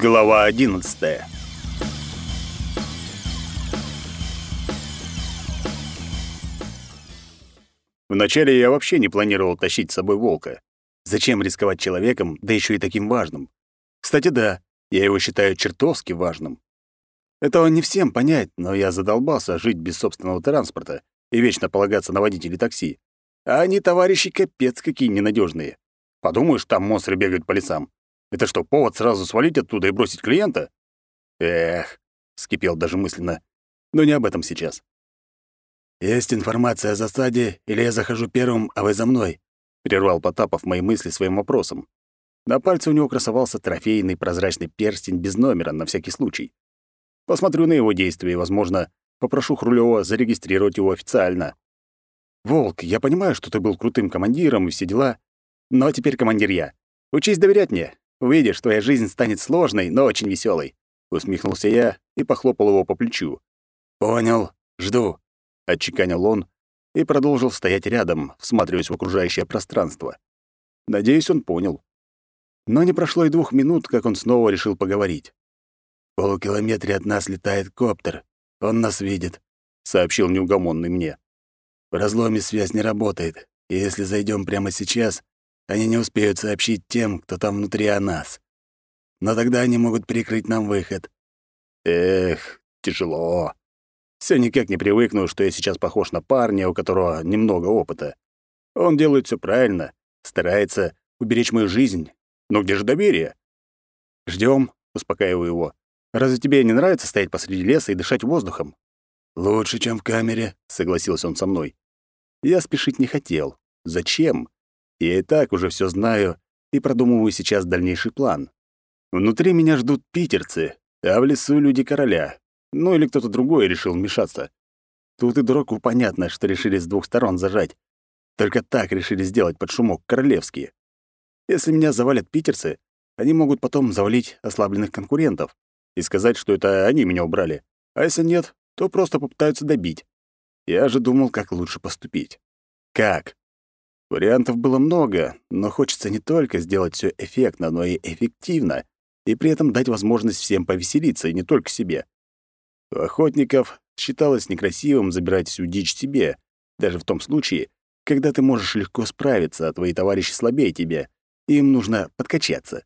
Глава 11. Вначале я вообще не планировал тащить с собой волка. Зачем рисковать человеком, да еще и таким важным? Кстати, да, я его считаю чертовски важным. Этого не всем понять, но я задолбался жить без собственного транспорта и вечно полагаться на водителей такси. А они, товарищи, капец какие ненадежные. Подумаешь, там монстры бегают по лесам. Это что, повод сразу свалить оттуда и бросить клиента? Эх, вскипел даже мысленно. Но не об этом сейчас. «Есть информация о засаде, или я захожу первым, а вы за мной?» — прервал Потапов мои мысли своим вопросом. На пальце у него красовался трофейный прозрачный перстень без номера на всякий случай. Посмотрю на его действия и, возможно, попрошу Хрулёва зарегистрировать его официально. «Волк, я понимаю, что ты был крутым командиром и все дела, но теперь командир я. Учись доверять мне. Увидишь, твоя жизнь станет сложной, но очень веселой. Усмехнулся я и похлопал его по плечу. «Понял. Жду», — отчеканил он и продолжил стоять рядом, всматриваясь в окружающее пространство. Надеюсь, он понял. Но не прошло и двух минут, как он снова решил поговорить. «В полукилометре от нас летает коптер. Он нас видит», — сообщил неугомонный мне. «В разломе связь не работает, и если зайдем прямо сейчас, они не успеют сообщить тем, кто там внутри о нас. Но тогда они могут перекрыть нам выход». «Эх, тяжело. Все никак не привыкну, что я сейчас похож на парня, у которого немного опыта. Он делает все правильно, старается уберечь мою жизнь. Но где же доверие? Ждем, успокаиваю его. Разве тебе не нравится стоять посреди леса и дышать воздухом? Лучше, чем в камере, согласился он со мной. Я спешить не хотел. Зачем? Я и так уже все знаю и продумываю сейчас дальнейший план. Внутри меня ждут питерцы, а в лесу люди короля. Ну или кто-то другой решил вмешаться. Тут и дураку понятно, что решили с двух сторон зажать. Только так решили сделать под шумок королевские. Если меня завалят питерцы, они могут потом завалить ослабленных конкурентов и сказать, что это они меня убрали. А если нет, то просто попытаются добить. Я же думал, как лучше поступить. Как? Вариантов было много, но хочется не только сделать все эффектно, но и эффективно, и при этом дать возможность всем повеселиться, и не только себе. У охотников считалось некрасивым забирать всю дичь себе, даже в том случае, когда ты можешь легко справиться, а твои товарищи слабее тебя, им нужно подкачаться.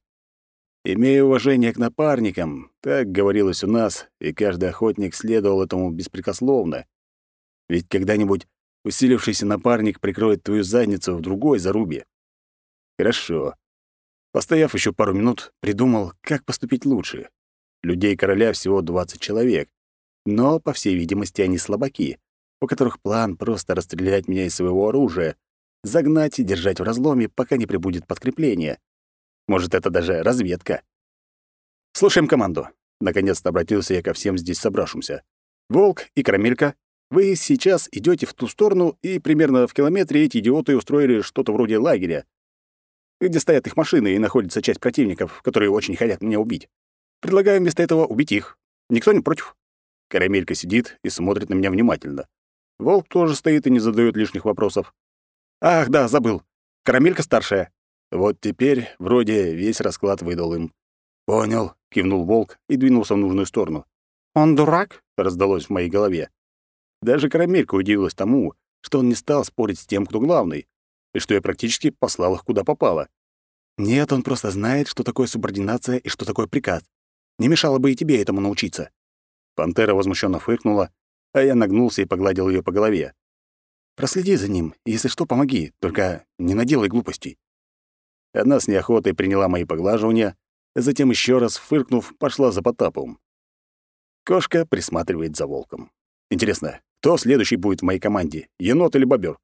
Имея уважение к напарникам, так говорилось у нас, и каждый охотник следовал этому беспрекословно. Ведь когда-нибудь усилившийся напарник прикроет твою задницу в другой зарубе. Хорошо. Постояв еще пару минут, придумал, как поступить лучше. Людей короля всего 20 человек. Но, по всей видимости, они слабаки, у которых план просто расстрелять меня из своего оружия, загнать и держать в разломе, пока не прибудет подкрепление. Может, это даже разведка. Слушаем команду. Наконец-то обратился я ко всем здесь собравшимся. Волк и Карамелька, вы сейчас идете в ту сторону, и примерно в километре эти идиоты устроили что-то вроде лагеря, где стоят их машины и находится часть противников, которые очень хотят меня убить. Предлагаю вместо этого убить их. Никто не против. Карамелька сидит и смотрит на меня внимательно. Волк тоже стоит и не задает лишних вопросов. Ах, да, забыл. Карамелька старшая. Вот теперь вроде весь расклад выдал им. Понял, кивнул волк и двинулся в нужную сторону. Он дурак? раздалось в моей голове. Даже Карамелька удивилась тому, что он не стал спорить с тем, кто главный, и что я практически послал их куда попало. Нет, он просто знает, что такое субординация и что такое приказ. Не мешало бы и тебе этому научиться. Пантера возмущенно фыркнула, а я нагнулся и погладил ее по голове. Проследи за ним, и если что, помоги, только не наделай глупостей». Она с неохотой приняла мои поглаживания, затем еще раз, фыркнув, пошла за Потаповым. Кошка присматривает за волком. Интересно, кто следующий будет в моей команде, енот или бобер?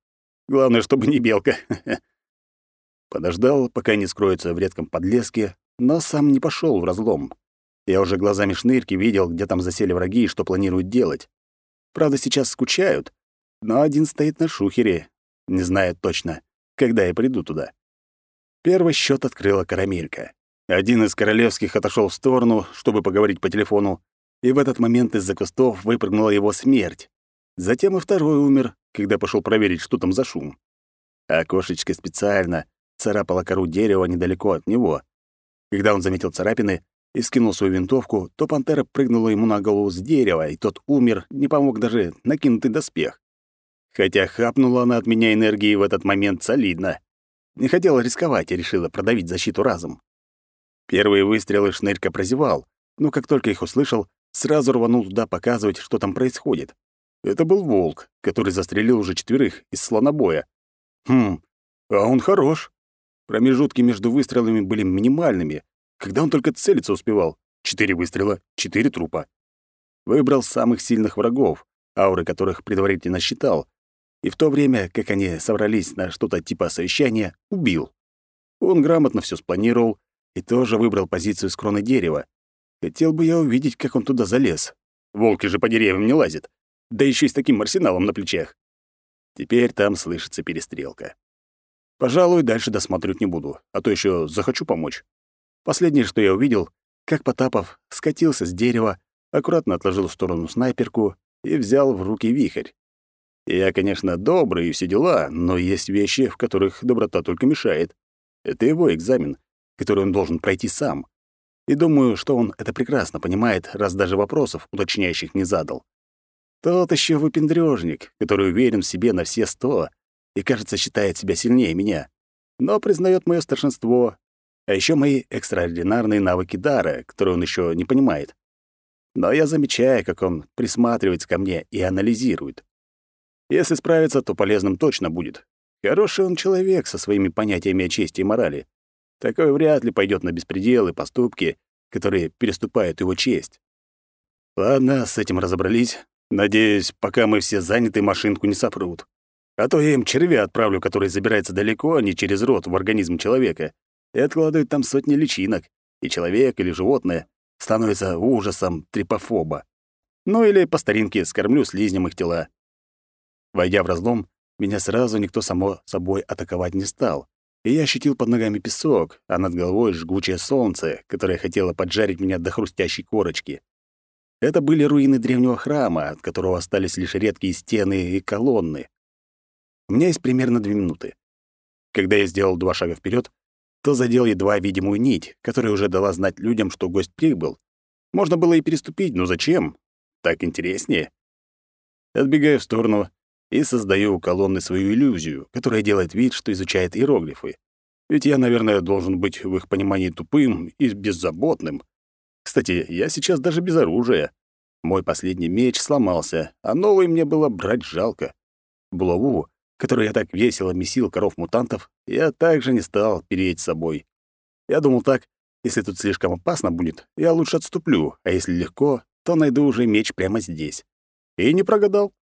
Главное, чтобы не белка. Подождал, пока не скроется в редком подлеске, но сам не пошел в разлом. Я уже глазами шнырки видел, где там засели враги и что планируют делать. Правда, сейчас скучают, но один стоит на шухере, не знает точно, когда я приду туда. Первый счет открыла карамелька. Один из королевских отошел в сторону, чтобы поговорить по телефону, и в этот момент из-за кустов выпрыгнула его смерть. Затем и второй умер, когда пошел проверить, что там за шум. А кошечка специально царапала кору дерева недалеко от него. Когда он заметил царапины, и скинул свою винтовку, то пантера прыгнула ему на голову с дерева, и тот умер, не помог даже накинутый доспех. Хотя хапнула она от меня энергии в этот момент солидно. Не хотела рисковать и решила продавить защиту разом. Первые выстрелы Шнырька прозевал, но как только их услышал, сразу рванул туда показывать, что там происходит. Это был волк, который застрелил уже четверых из слонобоя. Хм, а он хорош. Промежутки между выстрелами были минимальными, когда он только целиться успевал. Четыре выстрела, четыре трупа. Выбрал самых сильных врагов, ауры которых предварительно считал, и в то время, как они собрались на что-то типа совещания, убил. Он грамотно все спланировал и тоже выбрал позицию с кроны дерева. Хотел бы я увидеть, как он туда залез. Волки же по деревьям не лазят, да еще и с таким арсеналом на плечах. Теперь там слышится перестрелка. Пожалуй, дальше досматривать не буду, а то еще захочу помочь. Последнее, что я увидел, как Потапов скатился с дерева, аккуратно отложил в сторону снайперку и взял в руки вихрь. Я, конечно, добрый и все дела, но есть вещи, в которых доброта только мешает. Это его экзамен, который он должен пройти сам. И думаю, что он это прекрасно понимает, раз даже вопросов уточняющих не задал. Тот еще выпендрёжник, который уверен в себе на все сто и, кажется, считает себя сильнее меня, но признает мое старшинство, а еще мои экстраординарные навыки дара, которые он еще не понимает. Но я замечаю, как он присматривается ко мне и анализирует. Если справится, то полезным точно будет. Хороший он человек со своими понятиями о чести и морали. Такой вряд ли пойдет на беспредел и поступки, которые переступают его честь. Ладно, с этим разобрались. Надеюсь, пока мы все заняты, машинку не сопрут. А то я им червя отправлю, который забирается далеко, а не через рот в организм человека, и откладывает там сотни личинок, и человек или животное становится ужасом трипофоба. Ну или по старинке скормлю слизнем их тела. Войдя в разлом, меня сразу никто само собой атаковать не стал, и я ощутил под ногами песок, а над головой жгучее солнце, которое хотело поджарить меня до хрустящей корочки. Это были руины древнего храма, от которого остались лишь редкие стены и колонны. У меня есть примерно две минуты. Когда я сделал два шага вперед, то задел едва видимую нить, которая уже дала знать людям, что гость прибыл. Можно было и переступить, но зачем? Так интереснее. Отбегаю в сторону и создаю у колонны свою иллюзию, которая делает вид, что изучает иероглифы. Ведь я, наверное, должен быть в их понимании тупым и беззаботным. Кстати, я сейчас даже без оружия. Мой последний меч сломался, а новый мне было брать жалко. Булаву которой я так весело месил коров-мутантов, я также не стал переть с собой. Я думал так, если тут слишком опасно будет, я лучше отступлю, а если легко, то найду уже меч прямо здесь. И не прогадал.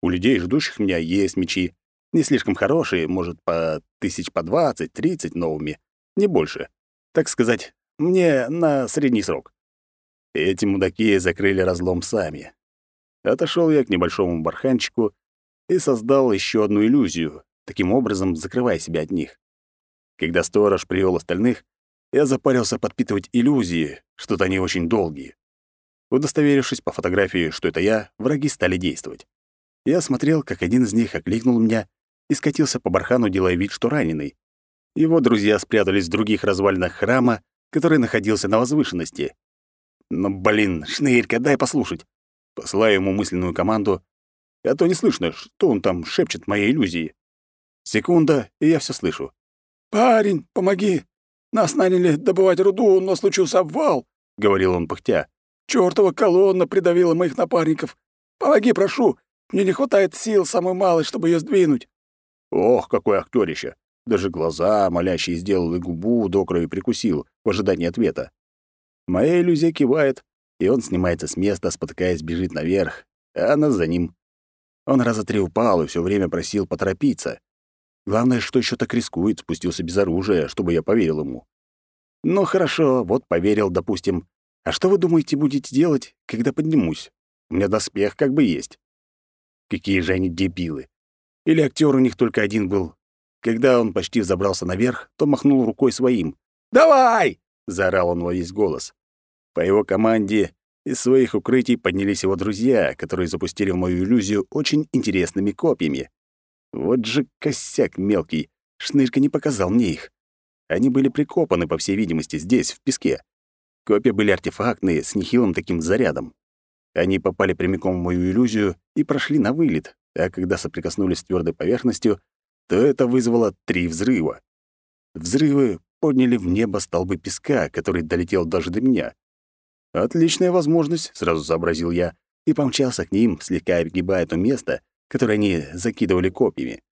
У людей, ждущих меня, есть мечи. Не слишком хорошие, может, по тысяч по двадцать, тридцать новыми. Не больше. Так сказать, мне на средний срок. Эти мудаки закрыли разлом сами. Отошел я к небольшому барханчику и создал еще одну иллюзию, таким образом закрывая себя от них. Когда сторож привел остальных, я запарился подпитывать иллюзии, что-то они очень долгие. Удостоверившись по фотографии, что это я, враги стали действовать. Я смотрел, как один из них окликнул меня и скатился по бархану, делая вид, что раненый. Его друзья спрятались в других развалинах храма, который находился на возвышенности. Но, «Ну, блин, Шнырька, дай послушать. Посылаю ему мысленную команду, а то не слышно, что он там шепчет моей иллюзии. Секунда, и я все слышу. «Парень, помоги! Нас наняли добывать руду, но случился обвал», — говорил он пыхтя. «Чёртова колонна придавила моих напарников. Помоги, прошу! Мне не хватает сил, самой малой, чтобы ее сдвинуть». Ох, какой актёрище! Даже глаза молящие сделал и губу до крови прикусил в ожидании ответа. Моя иллюзия кивает, и он снимается с места, спотыкаясь, бежит наверх, а она за ним. Он раза три упал и все время просил поторопиться. Главное, что еще так рискует, спустился без оружия, чтобы я поверил ему. Ну хорошо, вот поверил, допустим. А что вы думаете, будете делать, когда поднимусь? У меня доспех как бы есть. Какие же они дебилы. Или актер у них только один был. Когда он почти взобрался наверх, то махнул рукой своим. «Давай!» — заорал он во весь голос. По его команде из своих укрытий поднялись его друзья, которые запустили в мою иллюзию очень интересными копьями. Вот же косяк мелкий, Шнырька не показал мне их. Они были прикопаны, по всей видимости, здесь, в песке. Копья были артефактные, с нехилым таким зарядом. Они попали прямиком в мою иллюзию и прошли на вылет, а когда соприкоснулись с твердой поверхностью, то это вызвало три взрыва. Взрывы подняли в небо столбы песка, который долетел даже до меня. «Отличная возможность», — сразу сообразил я, и помчался к ним, слегка огибая то место, которое они закидывали копьями.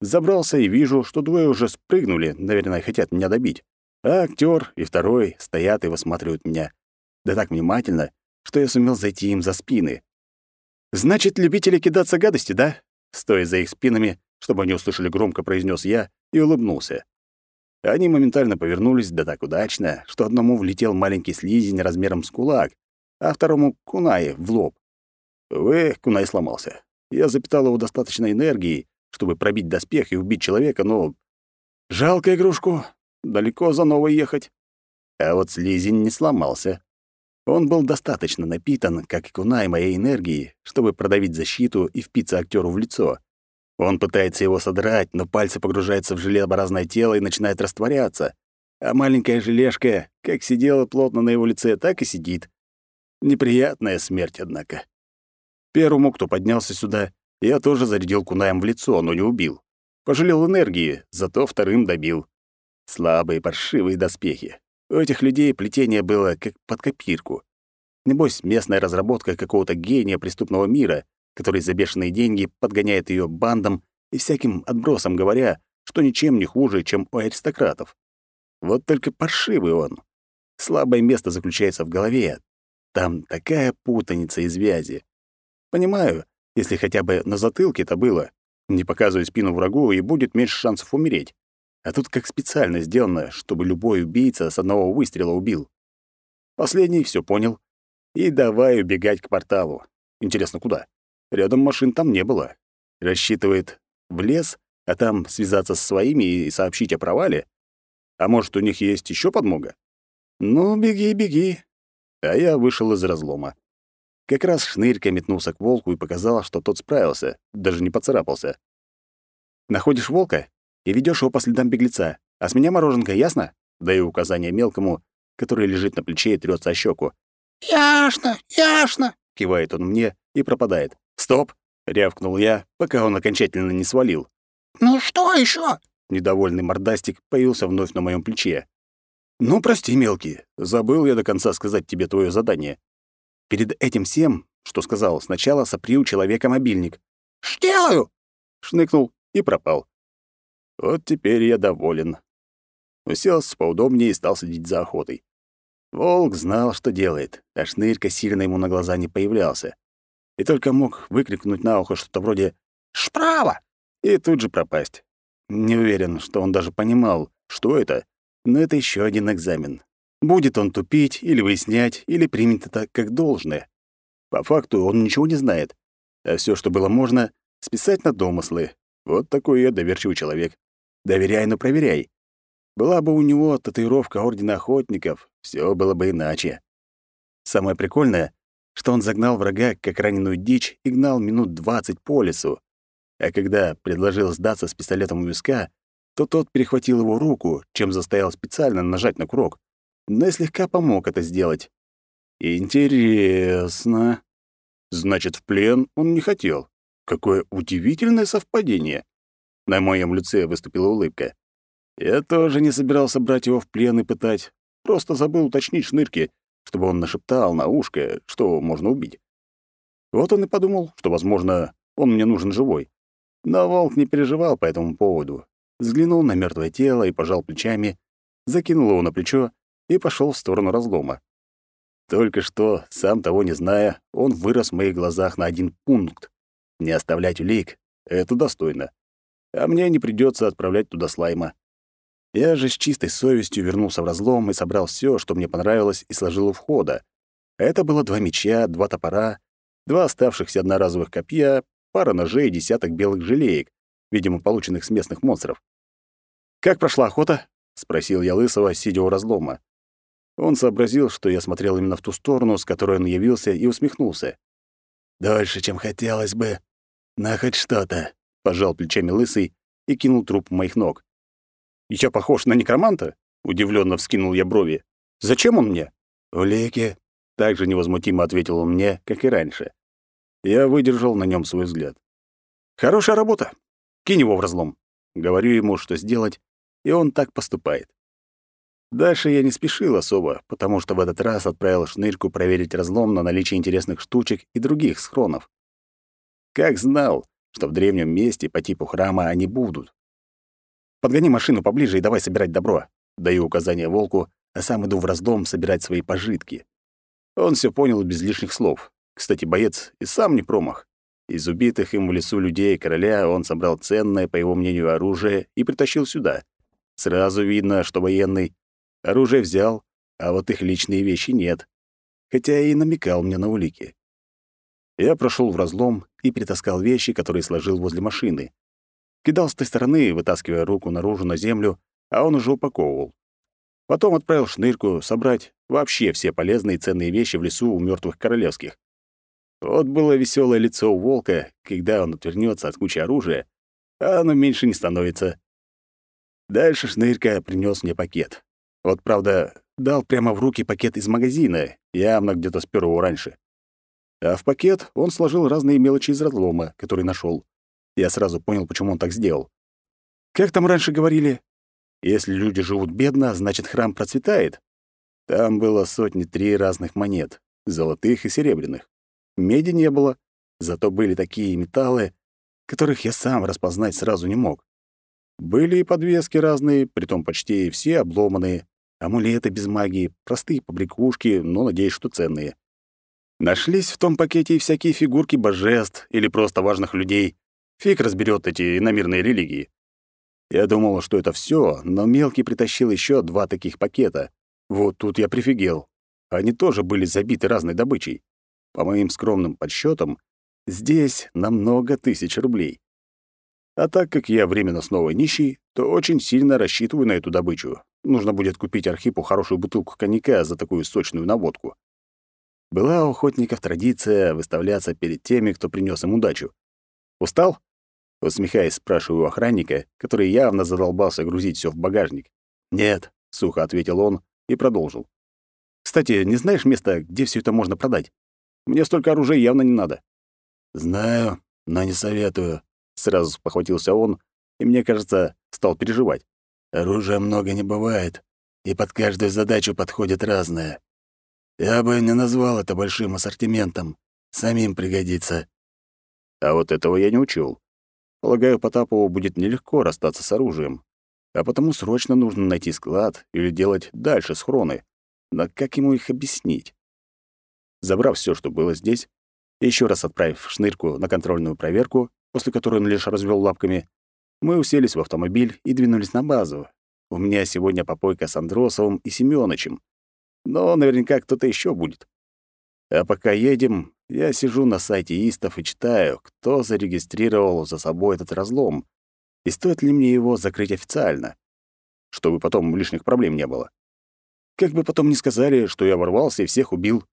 Забрался и вижу, что двое уже спрыгнули, наверное, хотят меня добить. А актер и второй стоят и высматривают меня. Да так внимательно, что я сумел зайти им за спины. «Значит, любители кидаться гадости, да?» Стоя за их спинами, чтобы они услышали громко, произнес я и улыбнулся. Они моментально повернулись, да так удачно, что одному влетел маленький слизень размером с кулак, а второму — кунай в лоб. Увы, кунай сломался. Я запитал его достаточно энергией, чтобы пробить доспех и убить человека, но... Жалко игрушку. Далеко за новой ехать. А вот слизень не сломался. Он был достаточно напитан, как и кунай моей энергии, чтобы продавить защиту и впиться актеру в лицо. Он пытается его содрать, но пальцы погружаются в желеобразное тело и начинают растворяться. А маленькая желешка как сидела плотно на его лице, так и сидит. Неприятная смерть, однако. Первому, кто поднялся сюда, я тоже зарядил кунаем в лицо, но не убил. Пожалел энергии, зато вторым добил. Слабые, паршивые доспехи. У этих людей плетение было как под копирку. Небось, местная разработка какого-то гения преступного мира, который за бешеные деньги подгоняет ее бандам и всяким отбросам, говоря, что ничем не хуже, чем у аристократов. Вот только паршивый он. Слабое место заключается в голове. Там такая путаница и связи. Понимаю, если хотя бы на затылке это было. Не показывай спину врагу, и будет меньше шансов умереть. А тут как специально сделано, чтобы любой убийца с одного выстрела убил. Последний все понял. И давай убегать к порталу. Интересно, куда? Рядом машин там не было. Рассчитывает в лес, а там связаться с своими и сообщить о провале? А может, у них есть еще подмога? Ну, беги, беги. А я вышел из разлома. Как раз шнырька метнулся к волку и показал, что тот справился, даже не поцарапался. «Находишь волка и ведешь его по следам беглеца, а с меня мороженка, ясно?» Даю указание мелкому, который лежит на плече и трется о щеку. «Ясно, ясно!» — кивает он мне и пропадает. «Стоп!» — рявкнул я, пока он окончательно не свалил. «Ну что еще? Недовольный мордастик появился вновь на моем плече. «Ну, прости, мелкий, забыл я до конца сказать тебе твое задание. Перед этим всем, что сказал, сначала сопри у человека мобильник». «Сделаю!» — шныкнул и пропал. Вот теперь я доволен. Уселся поудобнее и стал следить за охотой. Волк знал, что делает, а шнырька сильно ему на глаза не появлялся и только мог выкрикнуть на ухо что-то вроде «Справа!» и тут же пропасть. Не уверен, что он даже понимал, что это, но это еще один экзамен. Будет он тупить или выяснять, или примет это как должное. По факту он ничего не знает, а все, что было можно, списать на домыслы. Вот такой я доверчивый человек. Доверяй, но проверяй. Была бы у него татуировка Ордена Охотников, все было бы иначе. Самое прикольное, что он загнал врага, как раненую дичь, и гнал минут двадцать по лесу. А когда предложил сдаться с пистолетом у виска, то тот перехватил его руку, чем заставил специально нажать на курок, но и слегка помог это сделать. Интересно. Значит, в плен он не хотел. Какое удивительное совпадение. На моем лице выступила улыбка. Я тоже не собирался брать его в плен и пытать. Просто забыл уточнить шнырки, чтобы он нашептал на ушко, что можно убить. Вот он и подумал, что, возможно, он мне нужен живой. Но волк не переживал по этому поводу. Взглянул на мертвое тело и пожал плечами, закинул его на плечо и пошел в сторону разлома. Только что, сам того не зная, он вырос в моих глазах на один пункт. Не оставлять улик — это достойно. А мне не придется отправлять туда слайма. Я же с чистой совестью вернулся в разлом и собрал все, что мне понравилось, и сложил у входа. Это было два меча, два топора, два оставшихся одноразовых копья, пара ножей и десяток белых желеек, видимо, полученных с местных монстров. «Как прошла охота?» — спросил я Лысого, сидя у разлома. Он сообразил, что я смотрел именно в ту сторону, с которой он явился, и усмехнулся. «Дольше, чем хотелось бы. Но хоть что-то», — пожал плечами Лысый и кинул труп моих ног. «Я похож на некроманта?» — удивленно вскинул я брови. «Зачем он мне?» «Улики?» — также невозмутимо ответил он мне, как и раньше. Я выдержал на нем свой взгляд. «Хорошая работа. Кинь его в разлом». Говорю ему, что сделать, и он так поступает. Дальше я не спешил особо, потому что в этот раз отправил шнырьку проверить разлом на наличие интересных штучек и других схронов. Как знал, что в древнем месте по типу храма они будут. «Подгони машину поближе и давай собирать добро», — даю указание волку, а сам иду в раздом собирать свои пожитки. Он все понял без лишних слов. Кстати, боец и сам не промах. Из убитых им в лесу людей короля он собрал ценное, по его мнению, оружие и притащил сюда. Сразу видно, что военный. Оружие взял, а вот их личные вещи нет. Хотя и намекал мне на улики. Я прошел в разлом и перетаскал вещи, которые сложил возле машины. Кидал с той стороны, вытаскивая руку наружу на землю, а он уже упаковывал. Потом отправил шнырку собрать вообще все полезные и ценные вещи в лесу у мертвых королевских. Вот было веселое лицо у волка, когда он отвернется от кучи оружия, а оно меньше не становится. Дальше шнырька принес мне пакет. Вот, правда, дал прямо в руки пакет из магазина, явно где-то спер его раньше. А в пакет он сложил разные мелочи из разлома, который нашел. Я сразу понял, почему он так сделал. Как там раньше говорили? Если люди живут бедно, значит, храм процветает. Там было сотни три разных монет, золотых и серебряных. Меди не было, зато были такие металлы, которых я сам распознать сразу не мог. Были и подвески разные, притом почти все обломанные, амулеты без магии, простые побрякушки, но, надеюсь, что ценные. Нашлись в том пакете и всякие фигурки божеств или просто важных людей. Фиг разберет эти иномирные религии. Я думал, что это все, но мелкий притащил еще два таких пакета. Вот тут я прифигел. Они тоже были забиты разной добычей. По моим скромным подсчетам, здесь на много тысяч рублей. А так как я временно снова нищий, то очень сильно рассчитываю на эту добычу. Нужно будет купить Архипу хорошую бутылку коньяка за такую сочную наводку. Была у охотников традиция выставляться перед теми, кто принес им удачу. «Устал?» — усмехаясь, спрашиваю охранника, который явно задолбался грузить все в багажник. «Нет», — сухо ответил он и продолжил. «Кстати, не знаешь места, где все это можно продать? Мне столько оружия явно не надо». «Знаю, но не советую», — сразу похватился он, и, мне кажется, стал переживать. «Оружия много не бывает, и под каждую задачу подходит разное. Я бы не назвал это большим ассортиментом. Самим пригодится. А вот этого я не учел. Полагаю, Потапову будет нелегко расстаться с оружием. А потому срочно нужно найти склад или делать дальше схроны. Но как ему их объяснить? Забрав все, что было здесь, и еще раз отправив шнырку на контрольную проверку, после которой он лишь развел лапками, мы уселись в автомобиль и двинулись на базу. У меня сегодня попойка с Андросовым и Семёнычем но наверняка кто-то еще будет. А пока едем, я сижу на сайте истов и читаю, кто зарегистрировал за собой этот разлом, и стоит ли мне его закрыть официально, чтобы потом лишних проблем не было. Как бы потом не сказали, что я ворвался и всех убил.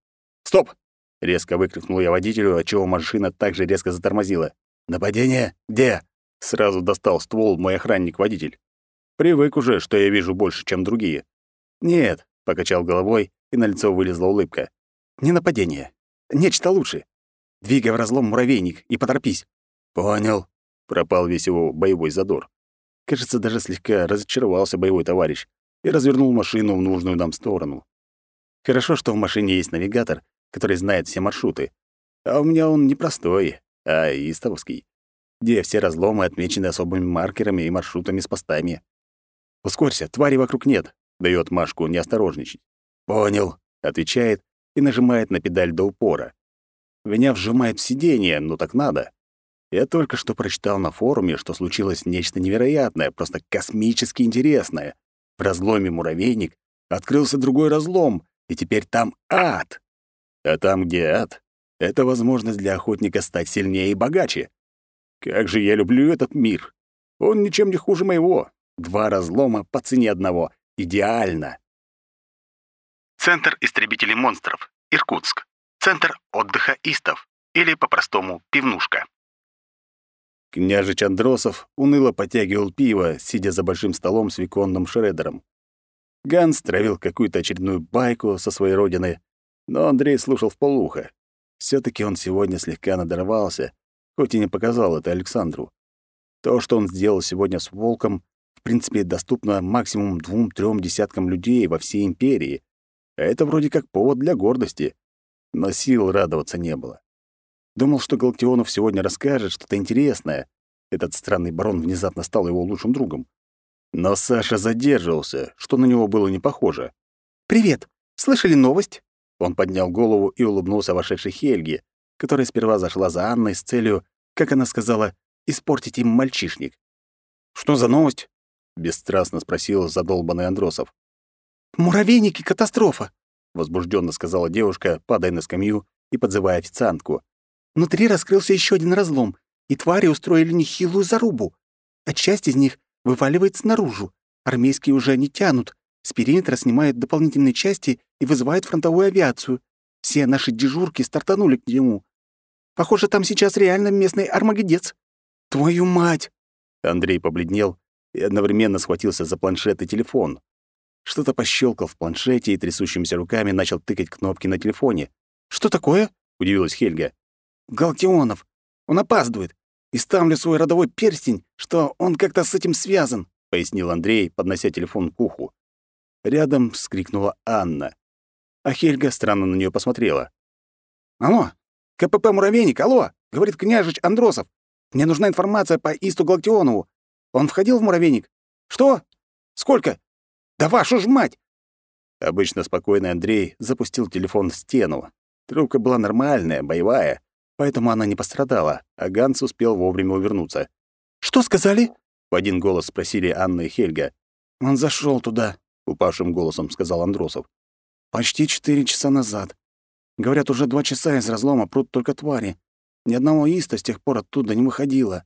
«Стоп!» — резко выкрикнул я водителю, отчего машина также резко затормозила. «Нападение? Где?» — сразу достал ствол мой охранник-водитель. Привык уже, что я вижу больше, чем другие. «Нет, Покачал головой, и на лицо вылезла улыбка. «Не нападение. Нечто лучше. Двигай в разлом муравейник и поторопись». «Понял». Пропал весь его боевой задор. Кажется, даже слегка разочаровался боевой товарищ и развернул машину в нужную нам сторону. Хорошо, что в машине есть навигатор, который знает все маршруты. А у меня он не простой, а истовский, где все разломы отмечены особыми маркерами и маршрутами с постами. «Ускорься, твари вокруг нет», Дает Машку не осторожничать. «Понял», — отвечает и нажимает на педаль до упора. Меня вжимает в сиденье, но так надо. Я только что прочитал на форуме, что случилось нечто невероятное, просто космически интересное. В разломе муравейник открылся другой разлом, и теперь там ад. А там, где ад, это возможность для охотника стать сильнее и богаче. Как же я люблю этот мир. Он ничем не хуже моего. Два разлома по цене одного, Идеально. Центр истребителей монстров. Иркутск. Центр отдыха истов. Или, по-простому, пивнушка. Княжич Андросов уныло потягивал пиво, сидя за большим столом с виконным шредером. Ганс травил какую-то очередную байку со своей родины, но Андрей слушал вполуха. все таки он сегодня слегка надорвался, хоть и не показал это Александру. То, что он сделал сегодня с волком, в принципе, доступно максимум двум-трем десяткам людей во всей империи. А это вроде как повод для гордости. Но сил радоваться не было. Думал, что Галактионов сегодня расскажет что-то интересное. Этот странный барон внезапно стал его лучшим другом. Но Саша задерживался, что на него было не похоже. «Привет! Слышали новость?» Он поднял голову и улыбнулся вошедшей Хельге, которая сперва зашла за Анной с целью, как она сказала, испортить им мальчишник. «Что за новость?» — бесстрастно спросил задолбанный Андросов. «Муравейники — катастрофа!» — возбужденно сказала девушка, падая на скамью и подзывая официантку. «Внутри раскрылся еще один разлом, и твари устроили нехилую зарубу. А часть из них вываливается наружу. Армейские уже не тянут. С периметра снимают дополнительные части и вызывают фронтовую авиацию. Все наши дежурки стартанули к нему. Похоже, там сейчас реально местный армагедец. Твою мать!» Андрей побледнел и одновременно схватился за планшет и телефон. Что-то пощелкал в планшете и трясущимися руками начал тыкать кнопки на телефоне. «Что такое?» — удивилась Хельга. «Галтионов. Он опаздывает и ставлю свой родовой перстень, что он как-то с этим связан», — пояснил Андрей, поднося телефон к уху. Рядом вскрикнула Анна. А Хельга странно на нее посмотрела. «Алло, КПП «Муравейник», алло!» — говорит княжич Андросов. «Мне нужна информация по Исту Галактионову. Он входил в «Муравейник»?» «Что? Сколько? Да вашу ж мать!» Обычно спокойный Андрей запустил телефон в стену. Трубка была нормальная, боевая поэтому она не пострадала, а Ганс успел вовремя увернуться. «Что сказали?» — в один голос спросили Анна и Хельга. «Он зашел туда», — упавшим голосом сказал Андросов. «Почти четыре часа назад. Говорят, уже два часа из разлома прут только твари. Ни одного иста с тех пор оттуда не выходило».